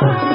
Lord.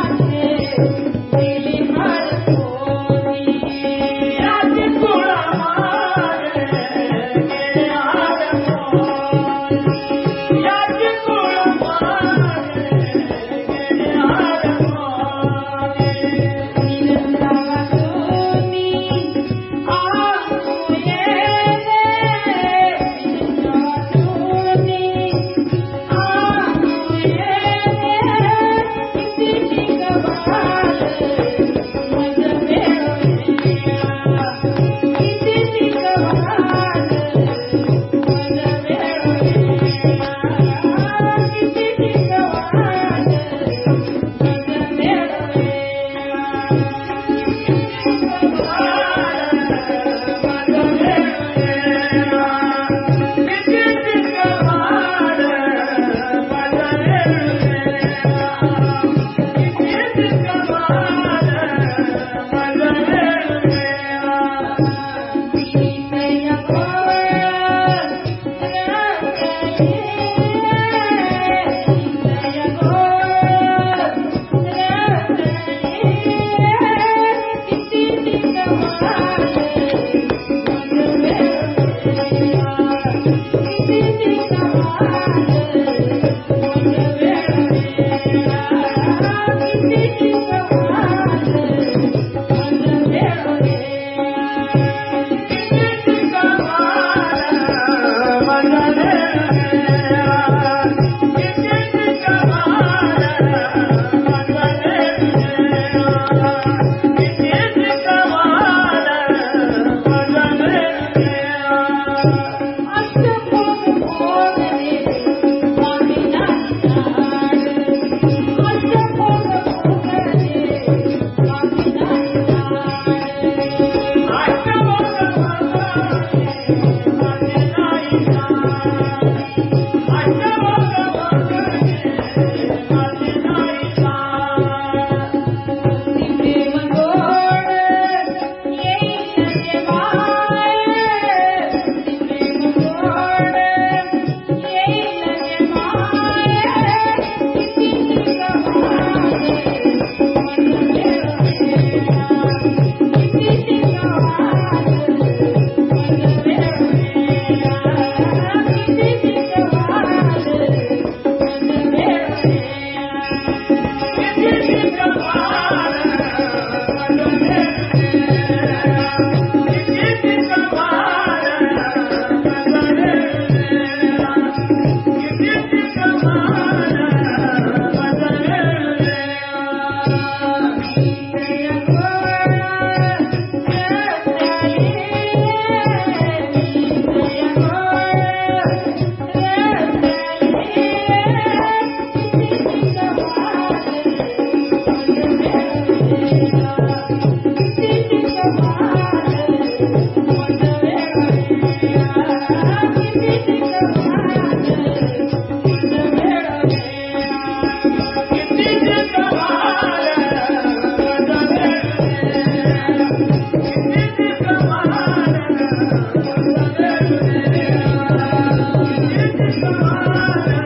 Krishna